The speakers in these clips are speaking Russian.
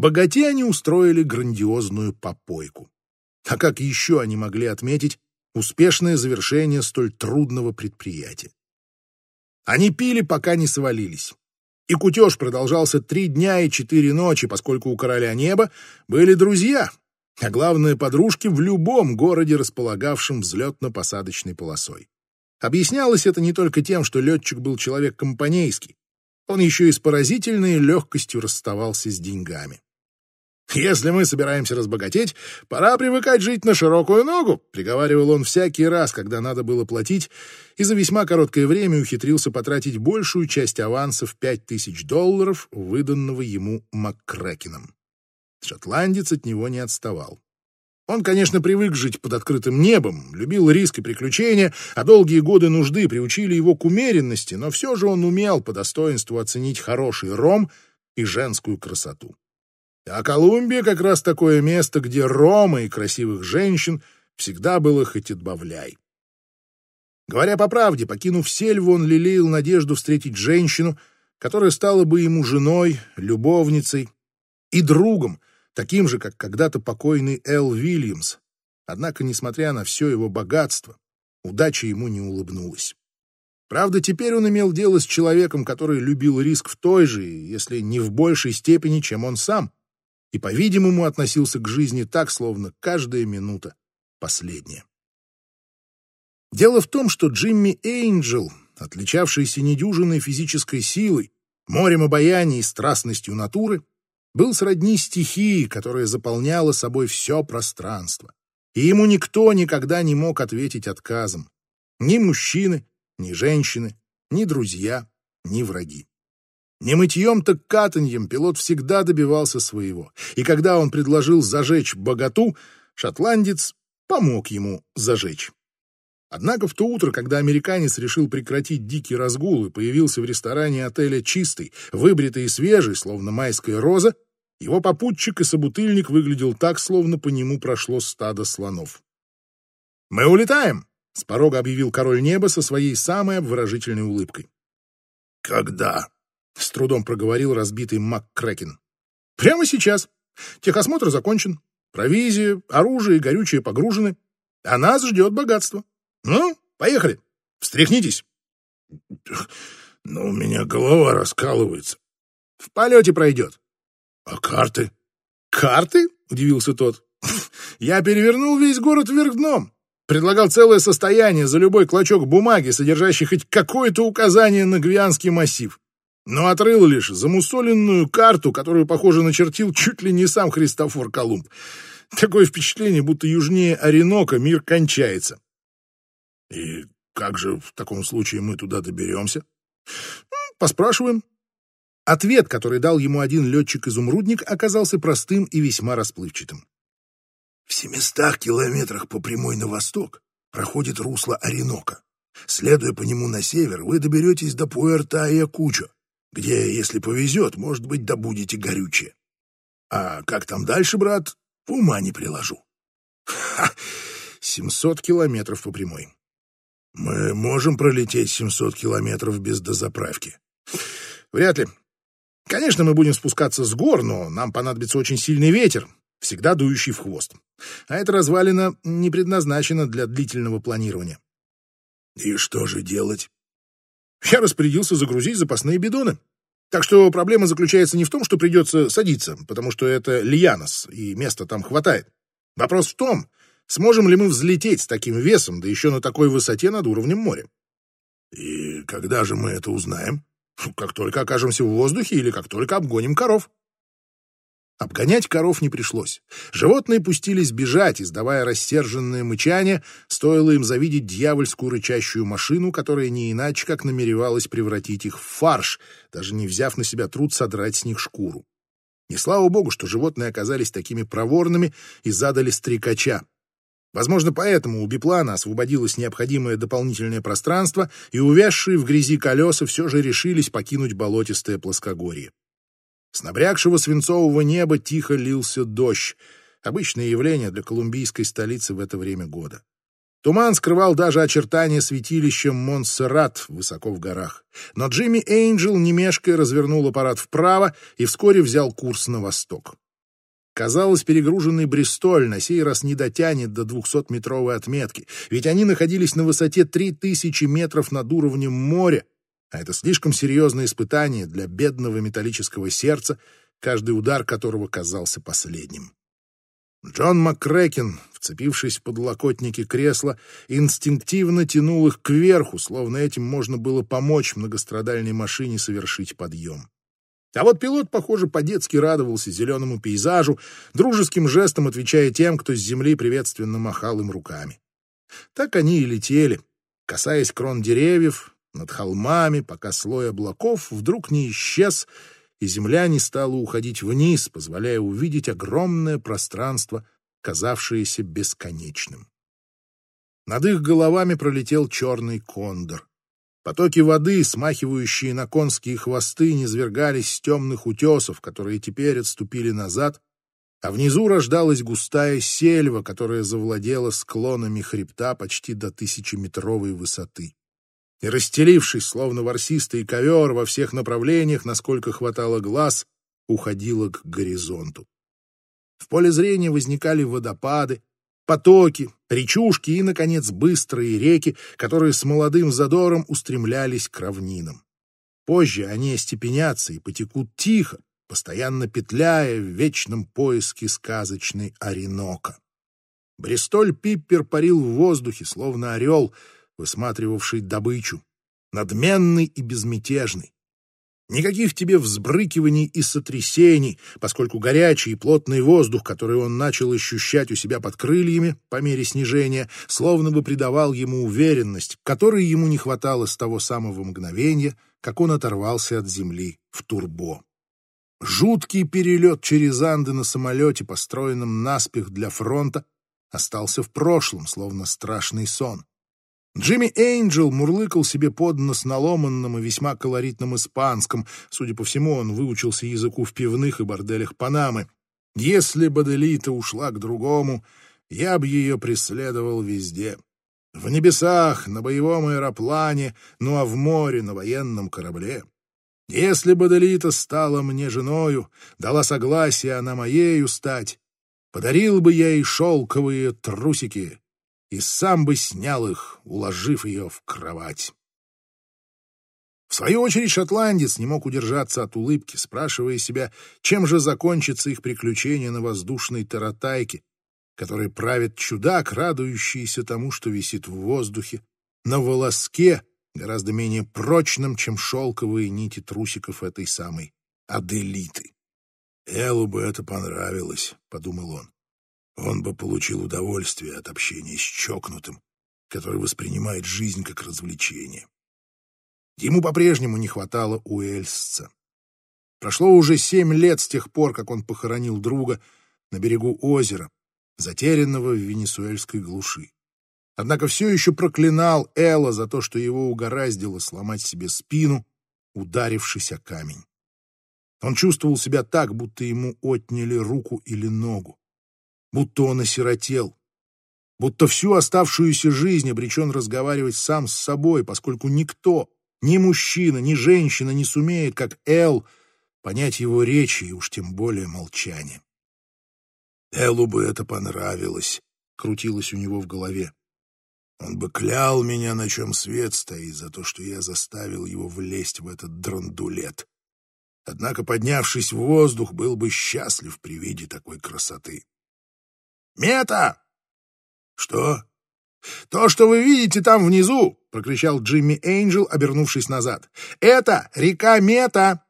богате они устроили грандиозную попойку. А как еще они могли отметить успешное завершение столь трудного предприятия? Они пили, пока не свалились. И кутеж продолжался три дня и четыре ночи, поскольку у короля неба были друзья, а главное, подружки в любом городе, располагавшем взлетно-посадочной полосой. Объяснялось это не только тем, что летчик был человек компанейский, он еще и с поразительной легкостью расставался с деньгами. «Если мы собираемся разбогатеть, пора привыкать жить на широкую ногу», — приговаривал он всякий раз, когда надо было платить, и за весьма короткое время ухитрился потратить большую часть аванса в пять тысяч долларов, выданного ему МакКрекеном. Шотландец от него не отставал. Он, конечно, привык жить под открытым небом, любил риск и приключения, а долгие годы нужды приучили его к умеренности, но все же он умел по достоинству оценить хороший ром и женскую красоту. А Колумбия как раз такое место, где рома и красивых женщин всегда было хоть отбавляй. Говоря по правде, покинув сельву, он лелеял надежду встретить женщину, которая стала бы ему женой, любовницей и другом, таким же, как когда-то покойный Эл Вильямс. Однако, несмотря на все его богатство, удача ему не улыбнулась. Правда, теперь он имел дело с человеком, который любил риск в той же, если не в большей степени, чем он сам, и, по-видимому, относился к жизни так, словно каждая минута последняя. Дело в том, что Джимми Эйнджел, отличавшийся недюжинной физической силой, морем обаяния и страстностью натуры, был сродни стихии, которая заполняла собой все пространство. И ему никто никогда не мог ответить отказом. Ни мужчины, ни женщины, ни друзья, ни враги. Не мытьем, так катаньем пилот всегда добивался своего, и когда он предложил зажечь богату, шотландец помог ему зажечь. Однако в то утро, когда американец решил прекратить дикий разгул и появился в ресторане отеля чистый, выбритый и свежий, словно майская роза, его попутчик и собутыльник выглядел так, словно по нему прошло стадо слонов. «Мы улетаем!» — с порога объявил король неба со своей самой обворожительной улыбкой. «Когда?» — с трудом проговорил разбитый МакКрэкен. «Прямо сейчас. Техосмотр закончен. Провизия, оружие и горючее погружены. А нас ждет богатство. Ну, поехали. Встряхнитесь». «Но у меня голова раскалывается». «В полете пройдет». «А карты?» «Карты?» — удивился тот. «Я перевернул весь город вверх дном. Предлагал целое состояние за любой клочок бумаги, содержащий хоть какое-то указание на Гвианский массив но отрыл лишь замусоленную карту, которую, похоже, начертил чуть ли не сам Христофор Колумб. Такое впечатление, будто южнее Оренока мир кончается. И как же в таком случае мы туда доберемся? Поспрашиваем. Ответ, который дал ему один летчик-изумрудник, оказался простым и весьма расплывчатым. В семистах километрах по прямой на восток проходит русло Оренока. Следуя по нему на север, вы доберетесь до Пуэрта-Якучо, где, если повезет, может быть, добудете горючее. А как там дальше, брат, ума не приложу. Ха! 700 километров по прямой. Мы можем пролететь 700 километров без дозаправки? Вряд ли. Конечно, мы будем спускаться с гор, но нам понадобится очень сильный ветер, всегда дующий в хвост. А эта развалина не предназначена для длительного планирования. И что же делать? Я распорядился загрузить запасные бидоны. Так что проблема заключается не в том, что придется садиться, потому что это Льянос, и места там хватает. Вопрос в том, сможем ли мы взлететь с таким весом, да еще на такой высоте над уровнем моря. И когда же мы это узнаем? Как только окажемся в воздухе или как только обгоним коров. Обгонять коров не пришлось. Животные пустились бежать, издавая рассерженное мычание, стоило им завидеть дьявольскую рычащую машину, которая не иначе как намеревалась превратить их в фарш, даже не взяв на себя труд содрать с них шкуру. И слава богу, что животные оказались такими проворными и задали стрекача. Возможно, поэтому у биплана освободилось необходимое дополнительное пространство, и увязшие в грязи колеса все же решились покинуть болотистое плоскогорье. С набрякшего свинцового неба тихо лился дождь, обычное явление для колумбийской столицы в это время года. Туман скрывал даже очертания святилища Монсеррат высоко в горах. Но Джимми Эйнджел, не мешкая, развернул аппарат вправо и вскоре взял курс на восток. Казалось, перегруженный Бристоль на сей раз не дотянет до 200-метровой отметки, ведь они находились на высоте 3000 метров над уровнем моря, а это слишком серьезное испытание для бедного металлического сердца, каждый удар которого казался последним. Джон МакКрэкен, вцепившись в подлокотники кресла, инстинктивно тянул их кверху, словно этим можно было помочь многострадальной машине совершить подъем. А вот пилот, похоже, по-детски радовался зеленому пейзажу, дружеским жестом отвечая тем, кто с земли приветственно махал им руками. Так они и летели, касаясь крон деревьев, над холмами, пока слой облаков вдруг не исчез, и земля не стала уходить вниз, позволяя увидеть огромное пространство, казавшееся бесконечным. Над их головами пролетел черный кондор. Потоки воды, смахивающие на конские хвосты, низвергались с темных утесов, которые теперь отступили назад, а внизу рождалась густая сельва, которая завладела склонами хребта почти до тысячеметровой высоты и, расстелившись, словно ворсистый ковер во всех направлениях, насколько хватало глаз, уходила к горизонту. В поле зрения возникали водопады, потоки, речушки и, наконец, быстрые реки, которые с молодым задором устремлялись к равнинам. Позже они остепенятся и потекут тихо, постоянно петляя в вечном поиске сказочной Оренока. Бристоль Пиппер парил в воздухе, словно орел — высматривавший добычу, надменный и безмятежный. Никаких тебе взбрыкиваний и сотрясений, поскольку горячий и плотный воздух, который он начал ощущать у себя под крыльями по мере снижения, словно бы придавал ему уверенность, которой ему не хватало с того самого мгновения, как он оторвался от земли в турбо. Жуткий перелет через Анды на самолете, построенном наспех для фронта, остался в прошлом, словно страшный сон. Джимми Эйнджел мурлыкал себе под нос на и весьма колоритном испанском. Судя по всему, он выучился языку в пивных и борделях Панамы. Если бы Делита ушла к другому, я бы ее преследовал везде. В небесах, на боевом аэроплане, ну а в море, на военном корабле. Если бы Делита стала мне женою, дала согласие она моею стать, подарил бы я ей шелковые трусики, и сам бы снял их, уложив ее в кровать. В свою очередь шотландец не мог удержаться от улыбки, спрашивая себя, чем же закончится их приключение на воздушной таратайке, которой правит чудак, радующийся тому, что висит в воздухе, на волоске, гораздо менее прочном, чем шелковые нити трусиков этой самой Аделиты. «Эллу бы это понравилось», — подумал он. Он бы получил удовольствие от общения с чокнутым, который воспринимает жизнь как развлечение. Ему по-прежнему не хватало Уэльсца. Прошло уже семь лет с тех пор, как он похоронил друга на берегу озера, затерянного в венесуэльской глуши. Однако все еще проклинал Элла за то, что его угораздило сломать себе спину, ударившись о камень. Он чувствовал себя так, будто ему отняли руку или ногу будто он осиротел, будто всю оставшуюся жизнь обречен разговаривать сам с собой, поскольку никто, ни мужчина, ни женщина не сумеет, как Эл, понять его речи и уж тем более молчание. Элу бы это понравилось, крутилось у него в голове. Он бы клял меня, на чем свет стоит, за то, что я заставил его влезть в этот драндулет. Однако, поднявшись в воздух, был бы счастлив при виде такой красоты. «Мета!» «Что?» «То, что вы видите там внизу!» — прокричал Джимми Эйнджел, обернувшись назад. «Это река Мета!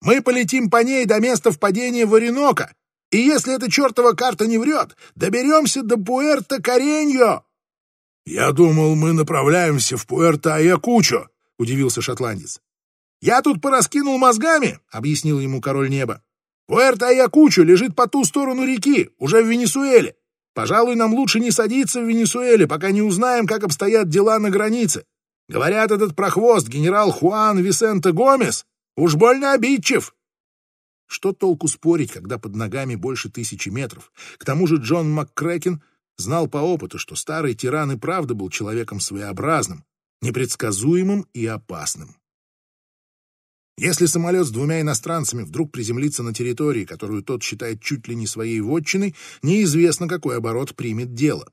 Мы полетим по ней до места впадения в Оренока, и если эта чертова карта не врет, доберемся до Пуэрто-Кареньо!» «Я думал, мы направляемся в Пуэрто-Аякучо», — удивился шотландец. «Я тут пораскинул мозгами», — объяснил ему король неба. Пуэрто-Аякучо лежит по ту сторону реки, уже в Венесуэле. Пожалуй, нам лучше не садиться в Венесуэле, пока не узнаем, как обстоят дела на границе. Говорят, этот прохвост, генерал Хуан Висенте Гомес, уж больно обидчив. Что толку спорить, когда под ногами больше тысячи метров? К тому же Джон МакКрэкен знал по опыту, что старый тиран и правда был человеком своеобразным, непредсказуемым и опасным. Если самолет с двумя иностранцами вдруг приземлится на территории, которую тот считает чуть ли не своей вотчиной, неизвестно, какой оборот примет дело.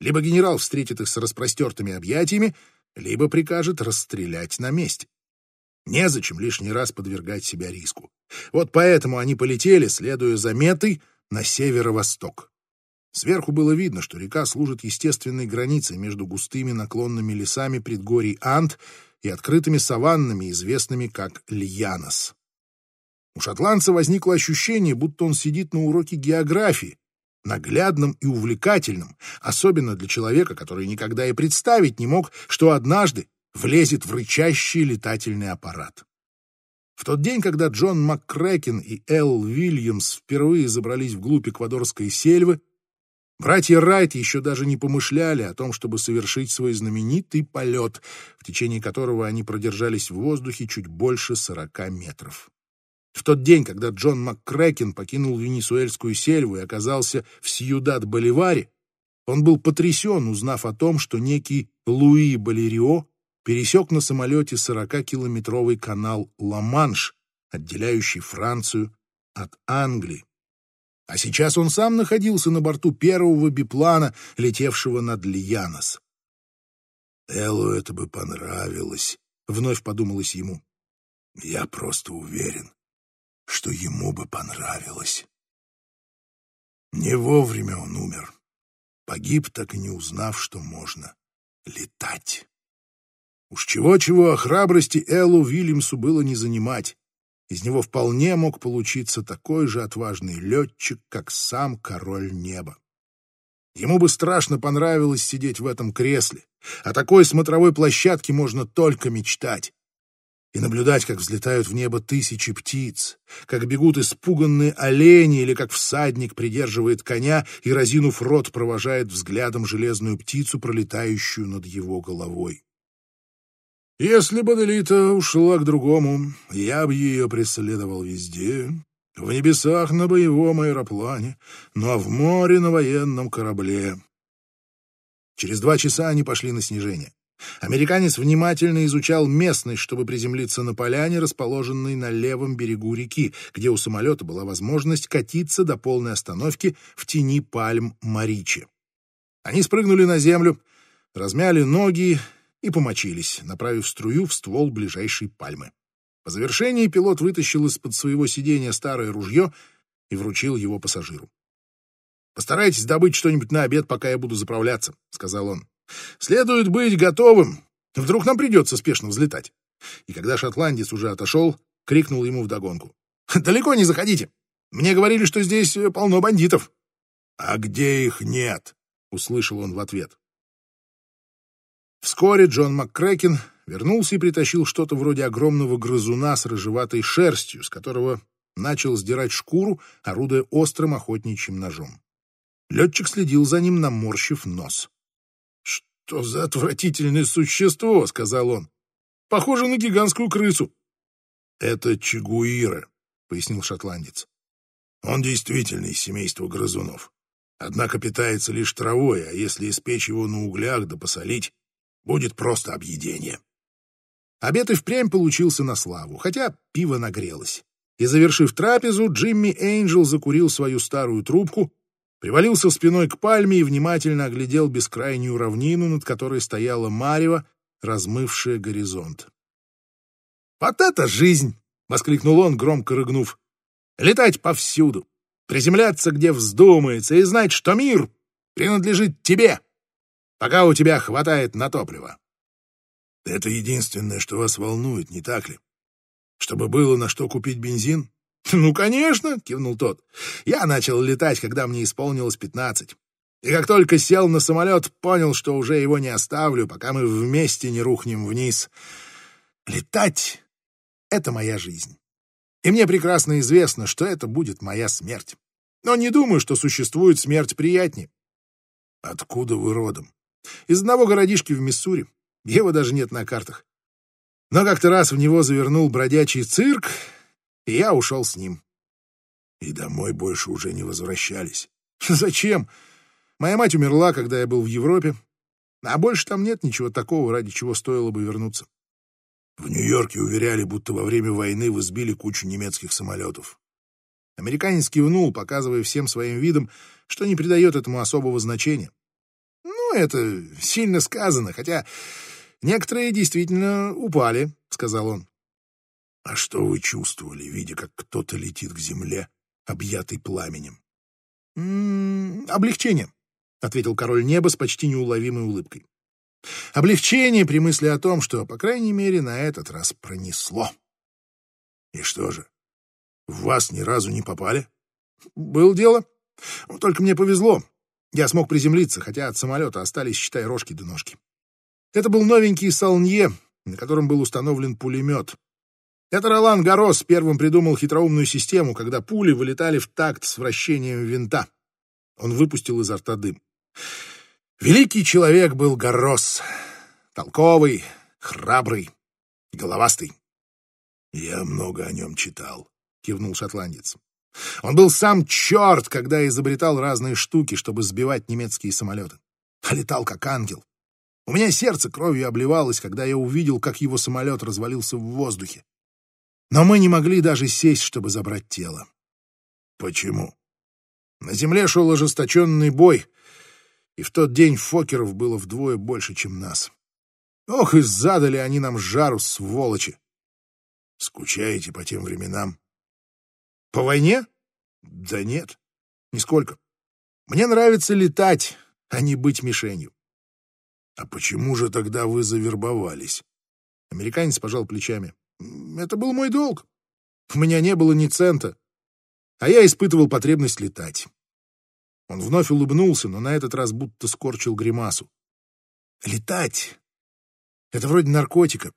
Либо генерал встретит их с распростертыми объятиями, либо прикажет расстрелять на месте. Незачем лишний раз подвергать себя риску. Вот поэтому они полетели, следуя за метой, на северо-восток. Сверху было видно, что река служит естественной границей между густыми наклонными лесами предгорий Анд и открытыми саваннами, известными как Льянос. У шотландца возникло ощущение, будто он сидит на уроке географии, наглядным и увлекательным, особенно для человека, который никогда и представить не мог, что однажды влезет в рычащий летательный аппарат. В тот день, когда Джон МакКрэкен и Эл Уильямс впервые забрались вглубь эквадорской сельвы, Братья Райт еще даже не помышляли о том, чтобы совершить свой знаменитый полет, в течение которого они продержались в воздухе чуть больше сорока метров. В тот день, когда Джон МакКрэкен покинул венесуэльскую сельву и оказался в Сьюдад-Боливаре, он был потрясен, узнав о том, что некий Луи Балерио пересек на самолете 40-километровый канал Ла-Манш, отделяющий Францию от Англии. А сейчас он сам находился на борту первого биплана, летевшего над Лиянос. «Эллу это бы понравилось», — вновь подумалось ему. «Я просто уверен, что ему бы понравилось». Не вовремя он умер. Погиб, так и не узнав, что можно летать. Уж чего-чего, о храбрости Эллу Вильямсу было не занимать. Из него вполне мог получиться такой же отважный летчик, как сам король неба. Ему бы страшно понравилось сидеть в этом кресле. О такой смотровой площадке можно только мечтать. И наблюдать, как взлетают в небо тысячи птиц, как бегут испуганные олени или как всадник придерживает коня и, разинув рот, провожает взглядом железную птицу, пролетающую над его головой. Если бы Делита ушла к другому, я бы ее преследовал везде, в небесах на боевом аэроплане, но в море на военном корабле. Через два часа они пошли на снижение. Американец внимательно изучал местность, чтобы приземлиться на поляне, расположенной на левом берегу реки, где у самолета была возможность катиться до полной остановки в тени пальм Маричи. Они спрыгнули на землю, размяли ноги и помочились, направив струю в ствол ближайшей пальмы. По завершении пилот вытащил из-под своего сиденья старое ружье и вручил его пассажиру. «Постарайтесь добыть что-нибудь на обед, пока я буду заправляться», — сказал он. «Следует быть готовым. Вдруг нам придется спешно взлетать». И когда шотландец уже отошел, крикнул ему вдогонку. «Далеко не заходите. Мне говорили, что здесь полно бандитов». «А где их нет?» — услышал он в ответ. Вскоре Джон МакКрэкен вернулся и притащил что-то вроде огромного грызуна с рыжеватой шерстью, с которого начал сдирать шкуру, орудуя острым охотничьим ножом. Летчик следил за ним, наморщив нос. «Что за отвратительное существо?» — сказал он. «Похоже на гигантскую крысу». «Это чигуира», — пояснил шотландец. «Он действительно из семейства грызунов. Однако питается лишь травой, а если испечь его на углях да посолить, Будет просто объедение. Обед и впрямь получился на славу, хотя пиво нагрелось. И, завершив трапезу, Джимми Эйнджел закурил свою старую трубку, привалился спиной к пальме и внимательно оглядел бескрайнюю равнину, над которой стояла марево, размывшая горизонт. «Вот это жизнь!» — воскликнул он, громко рыгнув. «Летать повсюду, приземляться, где вздумается, и знать, что мир принадлежит тебе, пока у тебя хватает на топливо. Это единственное, что вас волнует, не так ли? Чтобы было на что купить бензин? Ну, конечно, кивнул тот. Я начал летать, когда мне исполнилось пятнадцать. И как только сел на самолет, понял, что уже его не оставлю, пока мы вместе не рухнем вниз. Летать — это моя жизнь. И мне прекрасно известно, что это будет моя смерть. Но не думаю, что существует смерть приятнее. Откуда вы родом? Из одного городишки в Миссури. Его даже нет на картах. Но как-то раз в него завернул бродячий цирк, и я ушел с ним. И домой больше уже не возвращались. Зачем? Моя мать умерла, когда я был в Европе, а больше там нет ничего такого, ради чего стоило бы вернуться. В Нью-Йорке уверяли, будто во время войны вы сбили кучу немецких самолетов. Американец кивнул, показывая всем своим видом, что не придает этому особого значения. Ну, это сильно сказано, хотя некоторые действительно упали, сказал он. А что вы чувствовали, видя, как кто-то летит к земле, объятый пламенем? М -м, облегчение, ответил король неба с почти неуловимой улыбкой. Облегчение при мысли о том, что, по крайней мере, на этот раз пронесло. И что же, в вас ни разу не попали? Было дело. Только мне повезло. Я смог приземлиться, хотя от самолета остались, считай, рожки до ножки. Это был новенький Салнье, на котором был установлен пулемет. Это Ролан Гарос первым придумал хитроумную систему, когда пули вылетали в такт с вращением винта. Он выпустил изо рта дым. Великий человек был Гарос. Толковый, храбрый, головастый. Я много о нем читал, кивнул шотландец. Он был сам черт, когда изобретал разные штуки, чтобы сбивать немецкие самолеты. А летал как ангел. У меня сердце кровью обливалось, когда я увидел, как его самолет развалился в воздухе. Но мы не могли даже сесть, чтобы забрать тело. Почему? На земле шел ожесточенный бой, и в тот день фокеров было вдвое больше, чем нас. Ох, и задали они нам жару, сволочи! Скучаете по тем временам? По войне? Да нет, нисколько. Мне нравится летать, а не быть мишенью. А почему же тогда вы завербовались? Американец пожал плечами. Это был мой долг. У меня не было ни цента, а я испытывал потребность летать. Он вновь улыбнулся, но на этот раз будто скорчил гримасу. Летать — это вроде наркотика.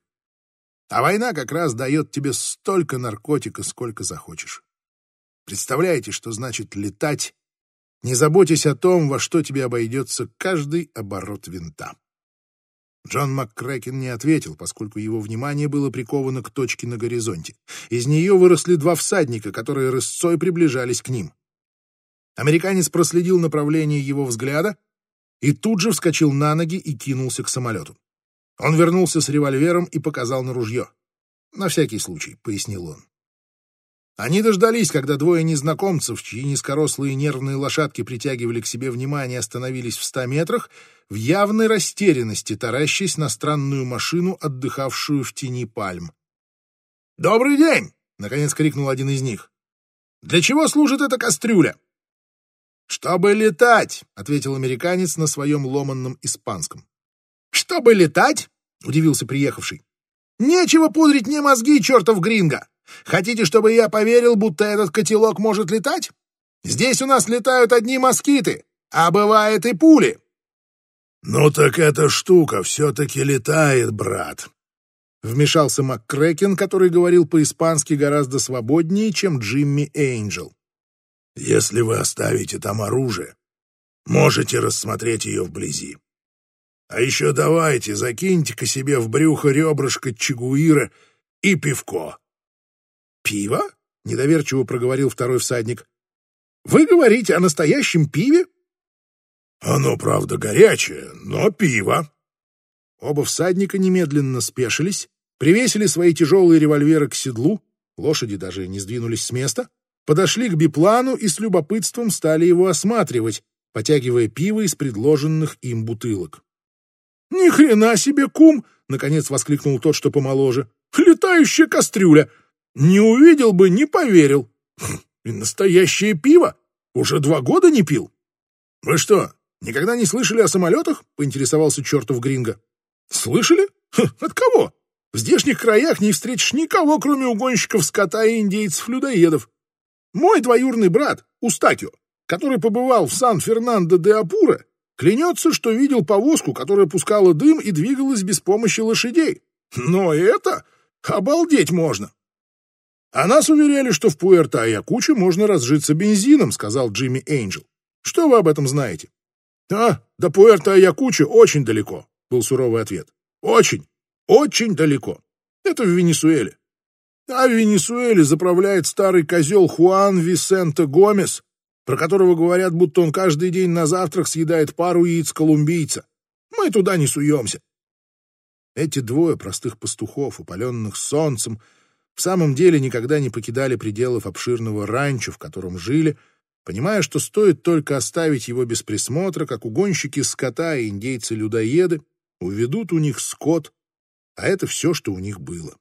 А война как раз дает тебе столько наркотика, сколько захочешь. Представляете, что значит летать, не заботясь о том, во что тебе обойдется каждый оборот винта. Джон МакКрэкен не ответил, поскольку его внимание было приковано к точке на горизонте. Из нее выросли два всадника, которые рысцой приближались к ним. Американец проследил направление его взгляда и тут же вскочил на ноги и кинулся к самолету. Он вернулся с револьвером и показал на ружье. «На всякий случай», — пояснил он. Они дождались, когда двое незнакомцев, чьи низкорослые нервные лошадки притягивали к себе внимание, остановились в ста метрах, в явной растерянности, таращась на странную машину, отдыхавшую в тени пальм. «Добрый день!» — наконец крикнул один из них. «Для чего служит эта кастрюля?» «Чтобы летать!» — ответил американец на своем ломанном испанском. «Чтобы летать?» — удивился приехавший. «Нечего пудрить мне мозги, чертов гринго! Хотите, чтобы я поверил, будто этот котелок может летать? Здесь у нас летают одни москиты, а бывает и пули. Ну так эта штука все-таки летает, брат. Вмешался МакКрэкен, который говорил по-испански гораздо свободнее, чем Джимми Эйнджел. Если вы оставите там оружие, можете рассмотреть ее вблизи. А еще давайте, закиньте-ка себе в брюхо ребрышко чигуира и пивко. «Пиво?» — недоверчиво проговорил второй всадник. «Вы говорите о настоящем пиве?» «Оно, правда, горячее, но пиво». Оба всадника немедленно спешились, привесили свои тяжелые револьверы к седлу, лошади даже не сдвинулись с места, подошли к биплану и с любопытством стали его осматривать, потягивая пиво из предложенных им бутылок. «Ни хрена себе, кум!» — наконец воскликнул тот, что помоложе. «Летающая кастрюля! Не увидел бы, не поверил. И настоящее пиво. Уже два года не пил. Вы что, никогда не слышали о самолетах? Поинтересовался чертов Гринго. Слышали? Ха, от кого? В здешних краях не встретишь никого, кроме угонщиков скота и индейцев-людоедов. Мой двоюрный брат, Устакио, который побывал в Сан-Фернандо-де-Апура, клянется, что видел повозку, которая пускала дым и двигалась без помощи лошадей. Но это обалдеть можно. «А нас уверяли, что в Пуэрто-Аякуче можно разжиться бензином», — сказал Джимми Эйнджел. «Что вы об этом знаете?» «А, до Пуэрто-Аякуче очень далеко», — был суровый ответ. «Очень, очень далеко. Это в Венесуэле. А в Венесуэле заправляет старый козел Хуан Висенте Гомес, про которого говорят, будто он каждый день на завтрак съедает пару яиц колумбийца. Мы туда не суемся. Эти двое простых пастухов, упаленных солнцем, в самом деле никогда не покидали пределов обширного ранчо, в котором жили, понимая, что стоит только оставить его без присмотра, как угонщики скота и индейцы-людоеды уведут у них скот, а это все, что у них было.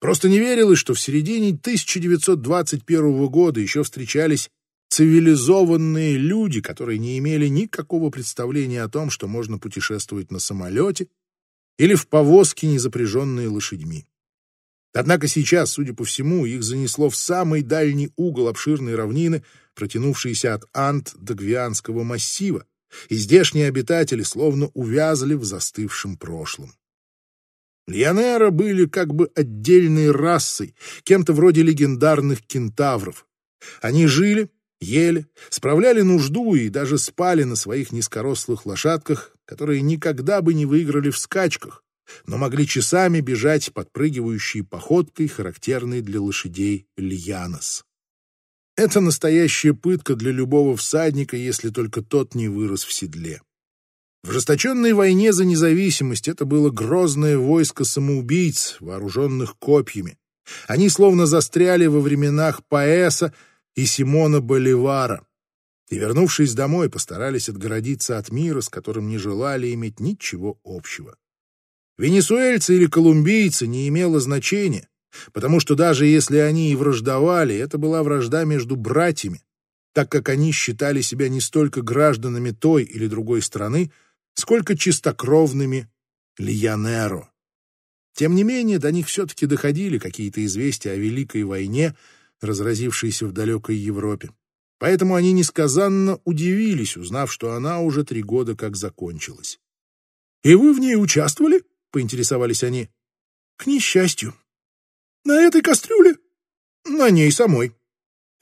Просто не верилось, что в середине 1921 года еще встречались цивилизованные люди, которые не имели никакого представления о том, что можно путешествовать на самолете или в повозке, не запряженные лошадьми. Однако сейчас, судя по всему, их занесло в самый дальний угол обширной равнины, протянувшейся от Ант до Гвианского массива, и здешние обитатели словно увязли в застывшем прошлом. Лионера были как бы отдельной расой, кем-то вроде легендарных кентавров. Они жили, ели, справляли нужду и даже спали на своих низкорослых лошадках, которые никогда бы не выиграли в скачках, но могли часами бежать подпрыгивающей походкой, характерной для лошадей льянос. Это настоящая пытка для любого всадника, если только тот не вырос в седле. В жесточенной войне за независимость это было грозное войско самоубийц, вооруженных копьями. Они словно застряли во временах Паэса и Симона Боливара. И, вернувшись домой, постарались отгородиться от мира, с которым не желали иметь ничего общего. Венесуэльцы или колумбийцы не имело значения, потому что даже если они и враждовали, это была вражда между братьями, так как они считали себя не столько гражданами той или другой страны, сколько чистокровными льянеро. Тем не менее, до них все-таки доходили какие-то известия о Великой войне, разразившейся в далекой Европе. Поэтому они несказанно удивились, узнав, что она уже три года как закончилась. «И вы в ней участвовали?» Поинтересовались они. К несчастью. На этой кастрюле? На ней самой.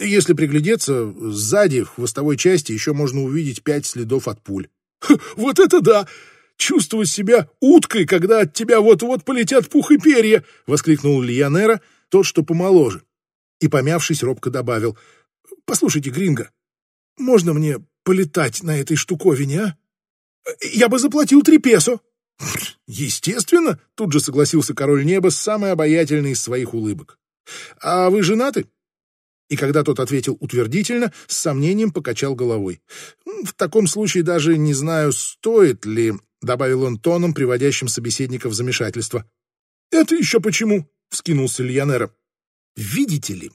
Если приглядеться, сзади, в хвостовой части, еще можно увидеть пять следов от пуль. «Вот это да! Чувствовать себя уткой, когда от тебя вот-вот полетят пух и перья!» — воскликнул Лионера, тот, что помоложе. И, помявшись, робко добавил. «Послушайте, Гринго, можно мне полетать на этой штуковине, а? Я бы заплатил три песо!» Естественно, тут же согласился король неба с самой обаятельной из своих улыбок. А вы женаты? И когда тот ответил утвердительно, с сомнением покачал головой. В таком случае даже не знаю, стоит ли, добавил он тоном, приводящим собеседника в замешательство. Это еще почему? вскинулся Льянера. Видите ли,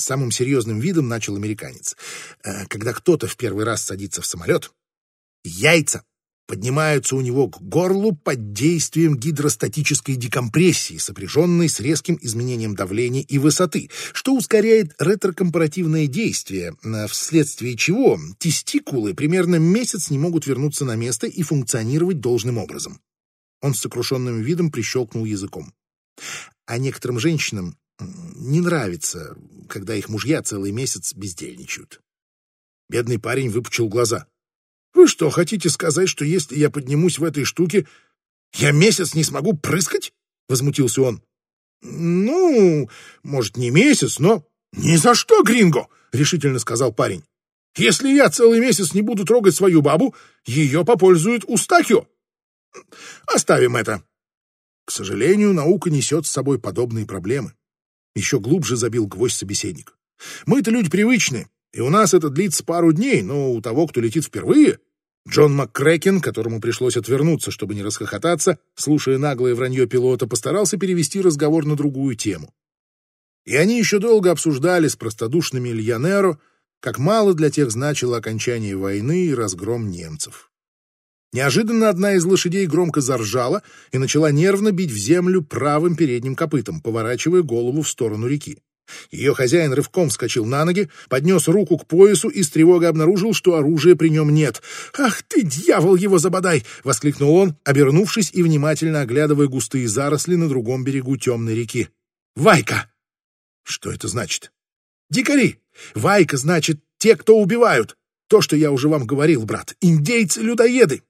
самым серьезным видом начал американец. «Э, когда кто-то в первый раз садится в самолет, яйца поднимаются у него к горлу под действием гидростатической декомпрессии, сопряженной с резким изменением давления и высоты, что ускоряет ретрокомпаративное действие, вследствие чего тестикулы примерно месяц не могут вернуться на место и функционировать должным образом. Он с сокрушенным видом прищелкнул языком. А некоторым женщинам не нравится, когда их мужья целый месяц бездельничают. Бедный парень выпучил глаза. Вы что, хотите сказать, что если я поднимусь в этой штуке, я месяц не смогу прыскать? Возмутился он. Ну, может, не месяц, но... Ни за что, Гринго! Решительно сказал парень. Если я целый месяц не буду трогать свою бабу, ее попользует Устахио. Оставим это. К сожалению, наука несет с собой подобные проблемы. Еще глубже забил гвоздь собеседник. Мы-то люди привычные, и у нас это длится пару дней, но у того, кто летит впервые... Джон МакКрэкен, которому пришлось отвернуться, чтобы не расхохотаться, слушая наглое вранье пилота, постарался перевести разговор на другую тему. И они еще долго обсуждали с простодушными Льянеро, как мало для тех значило окончание войны и разгром немцев. Неожиданно одна из лошадей громко заржала и начала нервно бить в землю правым передним копытом, поворачивая голову в сторону реки. Ее хозяин рывком вскочил на ноги, поднес руку к поясу и с тревогой обнаружил, что оружия при нем нет. «Ах ты, дьявол, его забодай!» — воскликнул он, обернувшись и внимательно оглядывая густые заросли на другом берегу темной реки. «Вайка!» «Что это значит?» «Дикари! Вайка значит те, кто убивают. То, что я уже вам говорил, брат. Индейцы-людоеды!»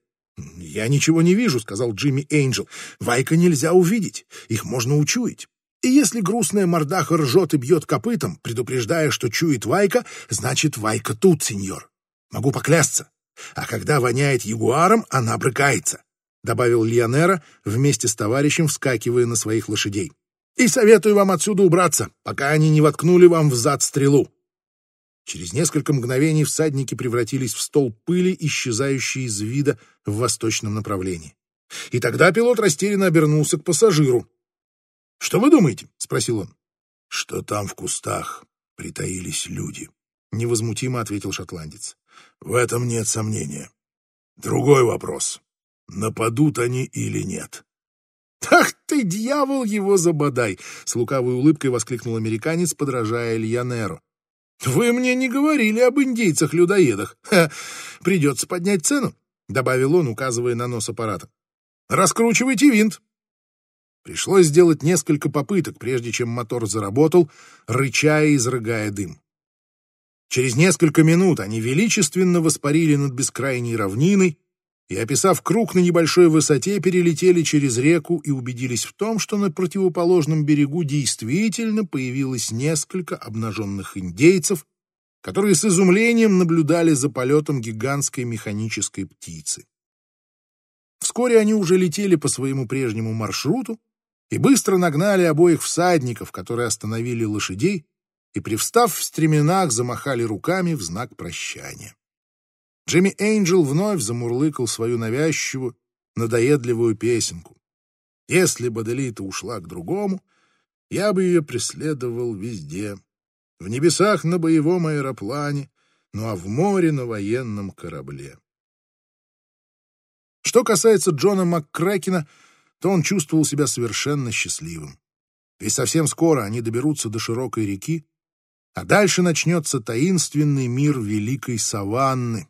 «Я ничего не вижу», — сказал Джимми Эйнджел. «Вайка нельзя увидеть. Их можно учуять. И если грустная мордаха ржет и бьет копытом, предупреждая, что чует Вайка, значит, Вайка тут, сеньор. Могу поклясться. А когда воняет ягуаром, она брыкается. — добавил Лионера вместе с товарищем, вскакивая на своих лошадей. «И советую вам отсюда убраться, пока они не воткнули вам в зад стрелу». Через несколько мгновений всадники превратились в стол пыли, исчезающий из вида в восточном направлении. И тогда пилот растерянно обернулся к пассажиру. «Что вы думаете?» — спросил он. «Что там в кустах притаились люди», — невозмутимо ответил шотландец. «В этом нет сомнения. Другой вопрос. Нападут они или нет?» «Ах ты, дьявол, его забодай!» — с лукавой улыбкой воскликнул американец, подражая Ильянеру. «Вы мне не говорили об индейцах-людоедах. Придется поднять цену», — добавил он, указывая на нос аппарата. «Раскручивайте винт». Пришлось сделать несколько попыток, прежде чем мотор заработал, рыча и изрыгая дым. Через несколько минут они величественно воспарили над бескрайней равниной и, описав круг на небольшой высоте, перелетели через реку и убедились в том, что на противоположном берегу действительно появилось несколько обнаженных индейцев, которые с изумлением наблюдали за полетом гигантской механической птицы. Вскоре они уже летели по своему прежнему маршруту и быстро нагнали обоих всадников, которые остановили лошадей и, привстав в стременах, замахали руками в знак прощания. Джимми Эйнджел вновь замурлыкал свою навязчивую, надоедливую песенку. Если бы Делита ушла к другому, я бы ее преследовал везде. В небесах на боевом аэроплане, ну а в море на военном корабле. Что касается Джона МакКрэкена, то он чувствовал себя совершенно счастливым. Ведь совсем скоро они доберутся до широкой реки, а дальше начнется таинственный мир великой саванны,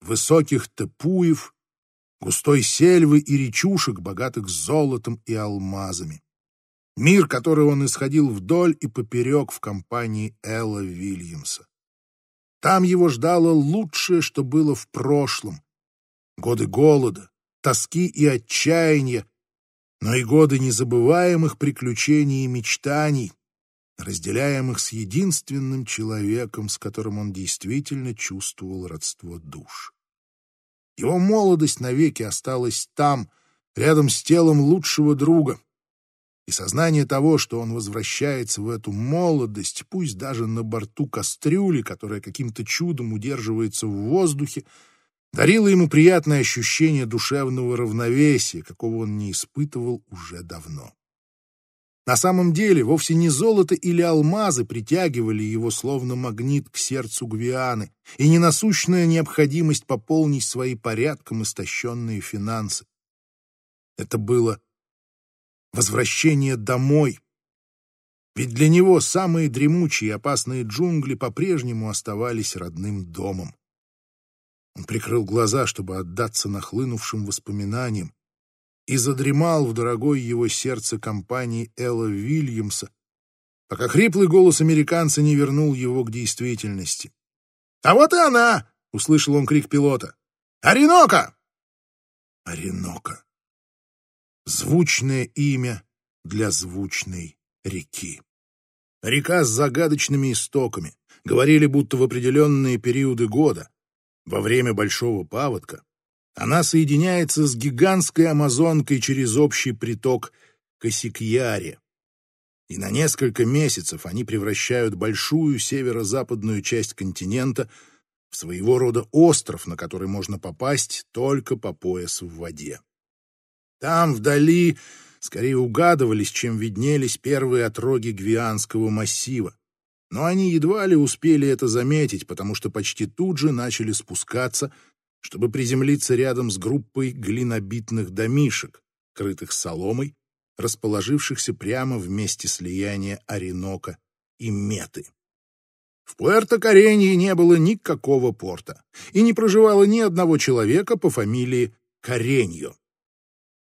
высоких тепуев, густой сельвы и речушек, богатых золотом и алмазами. Мир, который он исходил вдоль и поперек в компании Элла Вильямса. Там его ждало лучшее, что было в прошлом. Годы голода, тоски и отчаяния, но и годы незабываемых приключений и мечтаний, разделяемых с единственным человеком, с которым он действительно чувствовал родство душ. Его молодость навеки осталась там, рядом с телом лучшего друга, и сознание того, что он возвращается в эту молодость, пусть даже на борту кастрюли, которая каким-то чудом удерживается в воздухе, дарило ему приятное ощущение душевного равновесия, какого он не испытывал уже давно. На самом деле вовсе не золото или алмазы притягивали его словно магнит к сердцу Гвианы, и не насущная необходимость пополнить свои порядком истощенные финансы. Это было возвращение домой. Ведь для него самые дремучие и опасные джунгли по-прежнему оставались родным домом. Он прикрыл глаза, чтобы отдаться нахлынувшим воспоминаниям, и задремал в дорогой его сердце компании Элла Вильямса, пока хриплый голос американца не вернул его к действительности. «А вот и она!» — услышал он крик пилота. «Оренока!» Оренока. Звучное имя для звучной реки. Река с загадочными истоками. Говорили, будто в определенные периоды года, во время большого паводка, она соединяется с гигантской Амазонкой через общий приток Косикьяре. И на несколько месяцев они превращают большую северо-западную часть континента в своего рода остров, на который можно попасть только по пояс в воде. Там, вдали, скорее угадывались, чем виднелись первые отроги Гвианского массива. Но они едва ли успели это заметить, потому что почти тут же начали спускаться – чтобы приземлиться рядом с группой глинобитных домишек, крытых соломой, расположившихся прямо в месте слияния Оренока и Меты. В Пуэрто-Каренье не было никакого порта, и не проживало ни одного человека по фамилии Кареньо.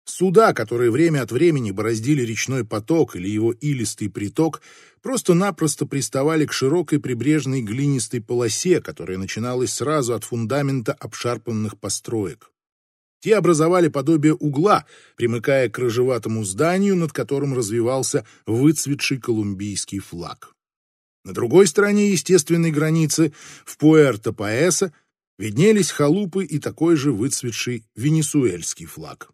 Суда, которые время от времени бороздили речной поток или его илистый приток, просто-напросто приставали к широкой прибрежной глинистой полосе, которая начиналась сразу от фундамента обшарпанных построек. Те образовали подобие угла, примыкая к рыжеватому зданию, над которым развивался выцветший колумбийский флаг. На другой стороне естественной границы, в Пуэрто-Паэса, виднелись халупы и такой же выцветший венесуэльский флаг.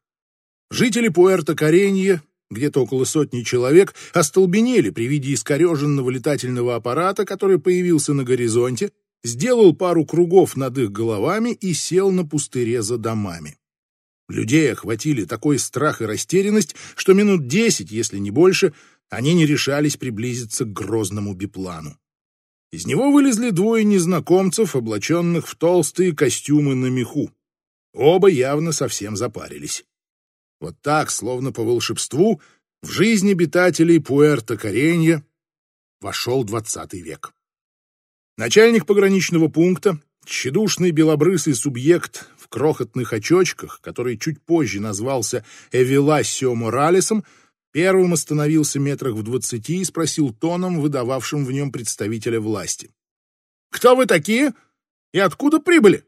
Жители Пуэрто-Каренье, где-то около сотни человек, остолбенели при виде искореженного летательного аппарата, который появился на горизонте, сделал пару кругов над их головами и сел на пустыре за домами. Людей охватили такой страх и растерянность, что минут десять, если не больше, они не решались приблизиться к грозному биплану. Из него вылезли двое незнакомцев, облаченных в толстые костюмы на меху. Оба явно совсем запарились. Вот так, словно по волшебству, в жизнь обитателей Пуэрто-Каренья вошел двадцатый век. Начальник пограничного пункта, тщедушный белобрысый субъект в крохотных очочках, который чуть позже назвался Эвеласио Моралесом, первым остановился метрах в двадцати и спросил тоном, выдававшим в нем представителя власти. «Кто вы такие и откуда прибыли?»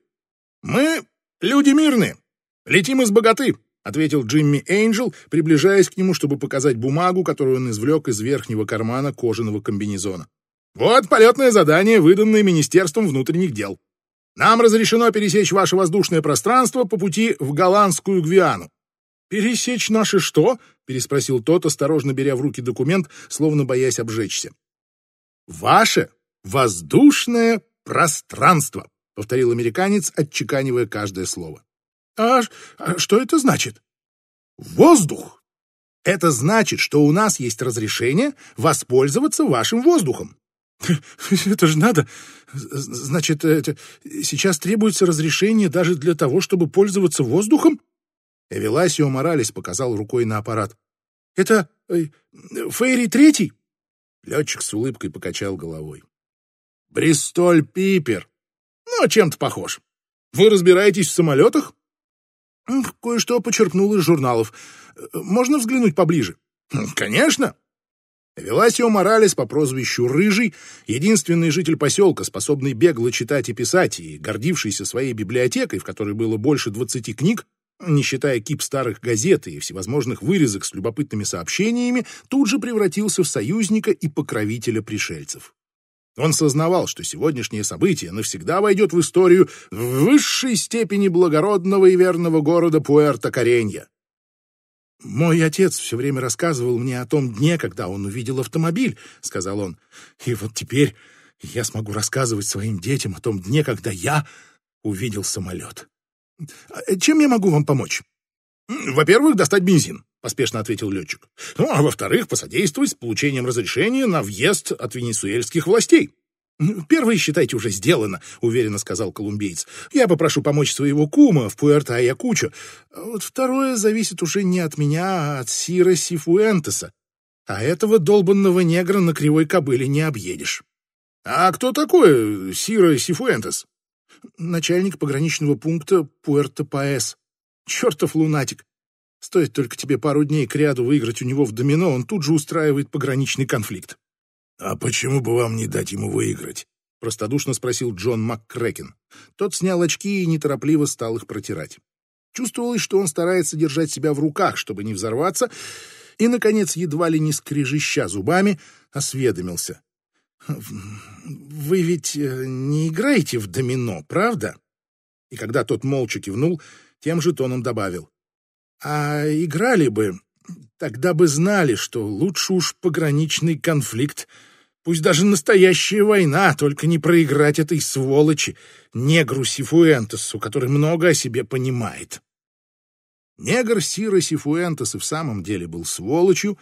«Мы люди мирные, летим из богаты», — ответил Джимми Эйнджел, приближаясь к нему, чтобы показать бумагу, которую он извлек из верхнего кармана кожаного комбинезона. Вот полетное задание, выданное Министерством внутренних дел. Нам разрешено пересечь ваше воздушное пространство по пути в голландскую Гвиану. «Пересечь наше что?» — переспросил тот, осторожно беря в руки документ, словно боясь обжечься. «Ваше воздушное пространство», — повторил американец, отчеканивая каждое слово. «А, а что это значит?» «Воздух! Это значит, что у нас есть разрешение воспользоваться вашим воздухом. Это же надо. Значит, это, сейчас требуется разрешение даже для того, чтобы пользоваться воздухом? Эвеласио Моралес показал рукой на аппарат. Это э, Фейри Третий? Летчик с улыбкой покачал головой. Бристоль Пипер. Ну, чем-то похож. Вы разбираетесь в самолетах? Кое-что почерпнул из журналов. Можно взглянуть поближе? Конечно. Веласио Моралес по прозвищу Рыжий, единственный житель поселка, способный бегло читать и писать, и гордившийся своей библиотекой, в которой было больше двадцати книг, не считая кип старых газет и всевозможных вырезок с любопытными сообщениями, тут же превратился в союзника и покровителя пришельцев. Он сознавал, что сегодняшнее событие навсегда войдет в историю в высшей степени благородного и верного города Пуэрто-Каренья. «Мой отец все время рассказывал мне о том дне, когда он увидел автомобиль», — сказал он. «И вот теперь я смогу рассказывать своим детям о том дне, когда я увидел самолет. А, чем я могу вам помочь?» «Во-первых, достать бензин», — поспешно ответил летчик. «Ну, а во-вторых, посодействовать с получением разрешения на въезд от венесуэльских властей». «Первое, считайте, уже сделано», — уверенно сказал колумбиец. «Я попрошу помочь своего кума в Пуэрто-Аякучо. Вот второе зависит уже не от меня, а от Сира Сифуэнтеса. А этого долбанного негра на кривой кобыле не объедешь». «А кто такой Сира Сифуэнтес?» «Начальник пограничного пункта Пуэрто-Паэс. Чертов лунатик. Стоит только тебе пару дней кряду выиграть у него в домино, он тут же устраивает пограничный конфликт. «А почему бы вам не дать ему выиграть?» — простодушно спросил Джон МакКрэкен. Тот снял очки и неторопливо стал их протирать. Чувствовалось, что он старается держать себя в руках, чтобы не взорваться, и, наконец, едва ли не скрежеща зубами, осведомился. «Вы ведь э, не играете в домино, правда?» И когда тот молча кивнул, тем же тоном добавил. «А играли бы, Тогда бы знали, что лучше уж пограничный конфликт, пусть даже настоящая война, только не проиграть этой сволочи, негру Сифуэнтесу, который много о себе понимает. Негр Сира Сифуэнтес и в самом деле был сволочью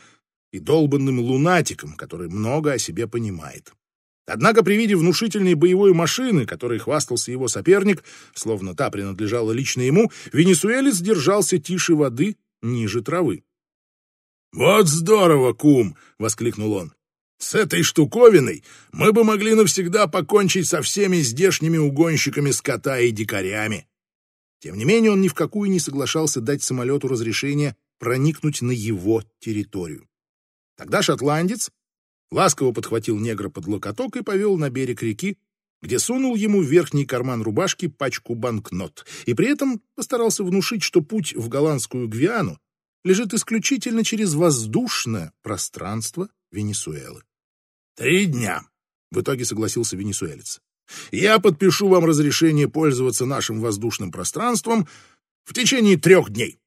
и долбанным лунатиком, который много о себе понимает. Однако при виде внушительной боевой машины, которой хвастался его соперник, словно та принадлежала лично ему, венесуэлец держался тише воды, ниже травы. «Вот здорово, кум!» — воскликнул он. «С этой штуковиной мы бы могли навсегда покончить со всеми здешними угонщиками скота и дикарями». Тем не менее, он ни в какую не соглашался дать самолету разрешение проникнуть на его территорию. Тогда шотландец ласково подхватил негра под локоток и повел на берег реки, где сунул ему в верхний карман рубашки пачку банкнот, и при этом постарался внушить, что путь в голландскую Гвиану лежит исключительно через воздушное пространство Венесуэлы. «Три дня», — в итоге согласился венесуэлец. «Я подпишу вам разрешение пользоваться нашим воздушным пространством в течение трех дней.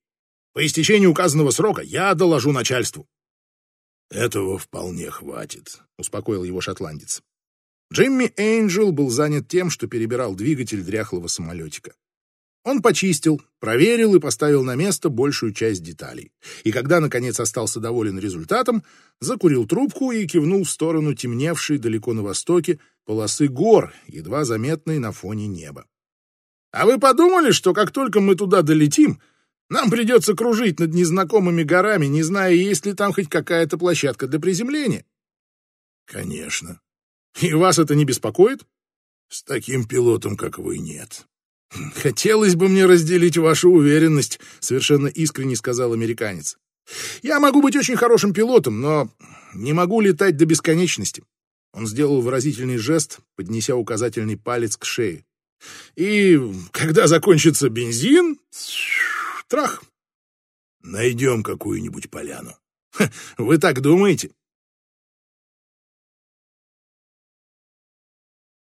По истечении указанного срока я доложу начальству. Этого вполне хватит, успокоил его шотландец. Джимми Эйнджел был занят тем, что перебирал двигатель дряхлого самолетика. Он почистил, проверил и поставил на место большую часть деталей. И когда, наконец, остался доволен результатом, закурил трубку и кивнул в сторону темневшей далеко на востоке полосы гор, едва заметной на фоне неба. «А вы подумали, что как только мы туда долетим, нам придется кружить над незнакомыми горами, не зная, есть ли там хоть какая-то площадка для приземления?» «Конечно». «И вас это не беспокоит?» «С таким пилотом, как вы, нет». «Хотелось бы мне разделить вашу уверенность», — совершенно искренне сказал американец. «Я могу быть очень хорошим пилотом, но не могу летать до бесконечности». Он сделал выразительный жест, поднеся указательный палец к шее. «И когда закончится бензин, трах!» «Найдем какую-нибудь поляну». «Вы так думаете?»